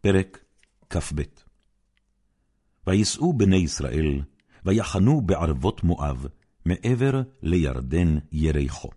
פרק כ"ב ויסעו בני ישראל, ויחנו בערבות מואב, מעבר לירדן יריחו.